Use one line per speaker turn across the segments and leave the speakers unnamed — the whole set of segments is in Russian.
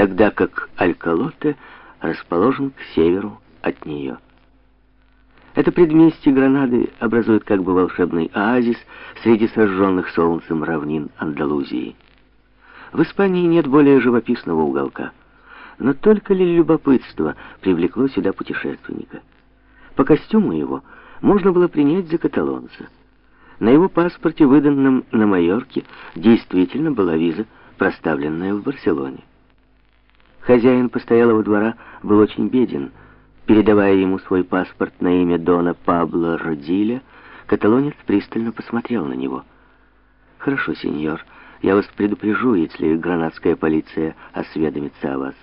тогда как Алькалоте расположен к северу от нее. Это предместье Гранады образует как бы волшебный оазис среди сожженных солнцем равнин Андалузии. В Испании нет более живописного уголка. Но только ли любопытство привлекло сюда путешественника? По костюму его можно было принять за каталонца. На его паспорте, выданном на Майорке, действительно была виза, проставленная в Барселоне. Хозяин постоялого двора был очень беден. Передавая ему свой паспорт на имя Дона Пабло Родиля, каталонец пристально посмотрел на него. «Хорошо, сеньор, я вас предупрежу, если гранадская полиция осведомится о вас».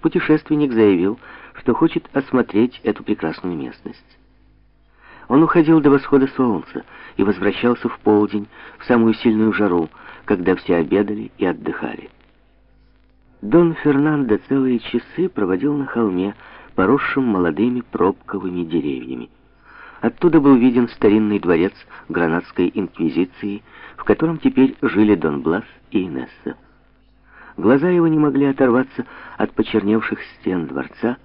Путешественник заявил, что хочет осмотреть эту прекрасную местность. Он уходил до восхода солнца и возвращался в полдень, в самую сильную жару, когда все обедали и отдыхали. Дон Фернандо целые часы проводил на холме, поросшим молодыми пробковыми деревьями. Оттуда был виден старинный дворец гранадской инквизиции, в котором теперь жили Дон Блас и Инесса. Глаза его не могли оторваться от почерневших стен дворца,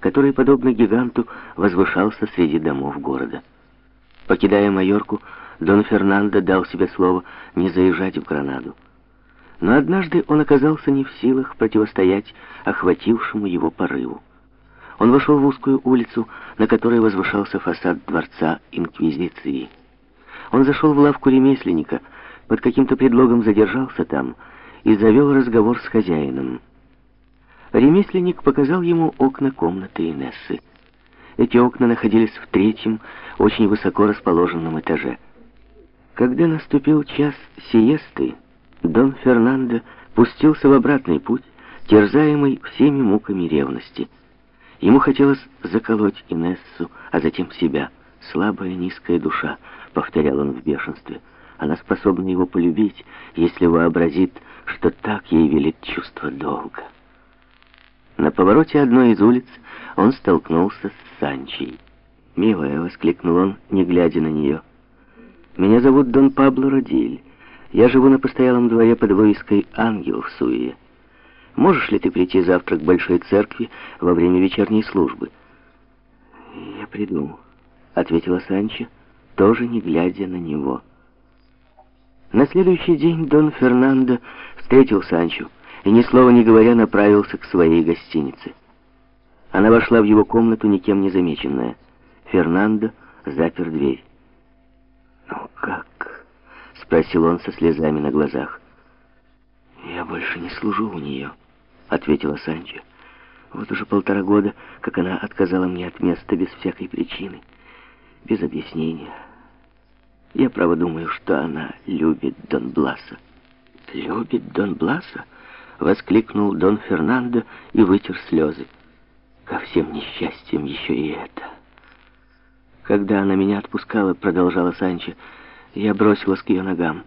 который, подобно гиганту, возвышался среди домов города. Покидая Майорку, Дон Фернандо дал себе слово не заезжать в Гранаду. Но однажды он оказался не в силах противостоять охватившему его порыву. Он вошел в узкую улицу, на которой возвышался фасад дворца Инквизиции. Он зашел в лавку ремесленника, под каким-то предлогом задержался там и завел разговор с хозяином. Ремесленник показал ему окна комнаты Инессы. Эти окна находились в третьем, очень высоко расположенном этаже. Когда наступил час сиесты, Дон Фернандо пустился в обратный путь, терзаемый всеми муками ревности. Ему хотелось заколоть Инессу, а затем себя. «Слабая низкая душа», — повторял он в бешенстве. «Она способна его полюбить, если вообразит, что так ей велит чувство долга». На повороте одной из улиц он столкнулся с Санчей. «Милая», — воскликнул он, не глядя на нее, — «меня зовут Дон Пабло Родиль. Я живу на постоялом дворе под вывеской «Ангел» в. Можешь ли ты прийти завтра к Большой Церкви во время вечерней службы?» «Я приду», — ответила Санчо, тоже не глядя на него. На следующий день Дон Фернандо встретил Санчо и, ни слова не говоря, направился к своей гостинице. Она вошла в его комнату, никем не замеченная. Фернандо запер дверь. «Ну как?» — спросил он со слезами на глазах. «Я больше не служу у нее», — ответила Санчо. «Вот уже полтора года, как она отказала мне от места без всякой причины, без объяснения. Я право думаю, что она любит Дон Бласа». «Любит Дон Бласа?» — воскликнул Дон Фернандо и вытер слезы. «Ко всем несчастьям еще и это». «Когда она меня отпускала», — продолжала Санчо, — я бросилась к ее ногам.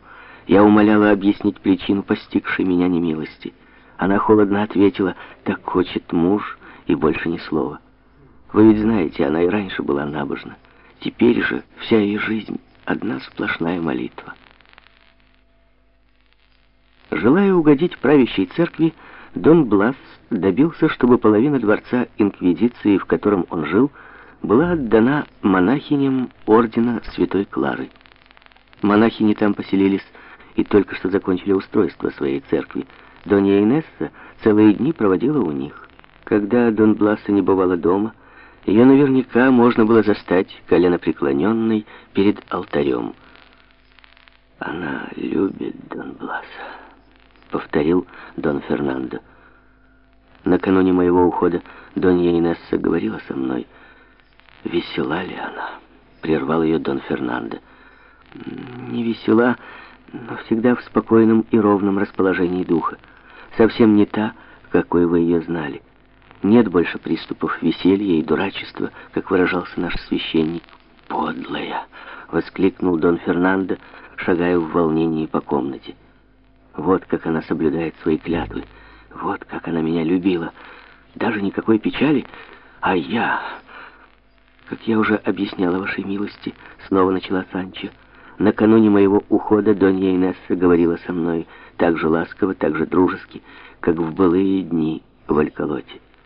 Я умоляла объяснить причину постигшей меня немилости. Она холодно ответила, так хочет муж, и больше ни слова. Вы ведь знаете, она и раньше была набожна. Теперь же вся ее жизнь — одна сплошная молитва. Желая угодить правящей церкви, Дон Блас добился, чтобы половина дворца Инквизиции, в котором он жил, была отдана монахиням ордена Святой Клары. Монахини там поселились и только что закончили устройство своей церкви. Донья Инесса целые дни проводила у них. Когда Дон Бласа не бывала дома, ее наверняка можно было застать коленопреклоненной перед алтарем. «Она любит Дон Бласа», — повторил Дон Фернандо. Накануне моего ухода Донья Инесса говорила со мной. «Весела ли она?» — прервал ее Дон Фернандо не весела, но всегда в спокойном и ровном расположении духа. Совсем не та, какой вы ее знали. Нет больше приступов веселья и дурачества, как выражался наш священник. «Подлая!» — воскликнул Дон Фернандо, шагая в волнении по комнате. «Вот как она соблюдает свои клятвы. Вот как она меня любила. Даже никакой печали. А я...» «Как я уже объясняла вашей милости», — снова начала Санчо, — Накануне моего ухода Донья Инесса говорила со мной так же ласково, так же дружески, как в былые дни в Алькалоте.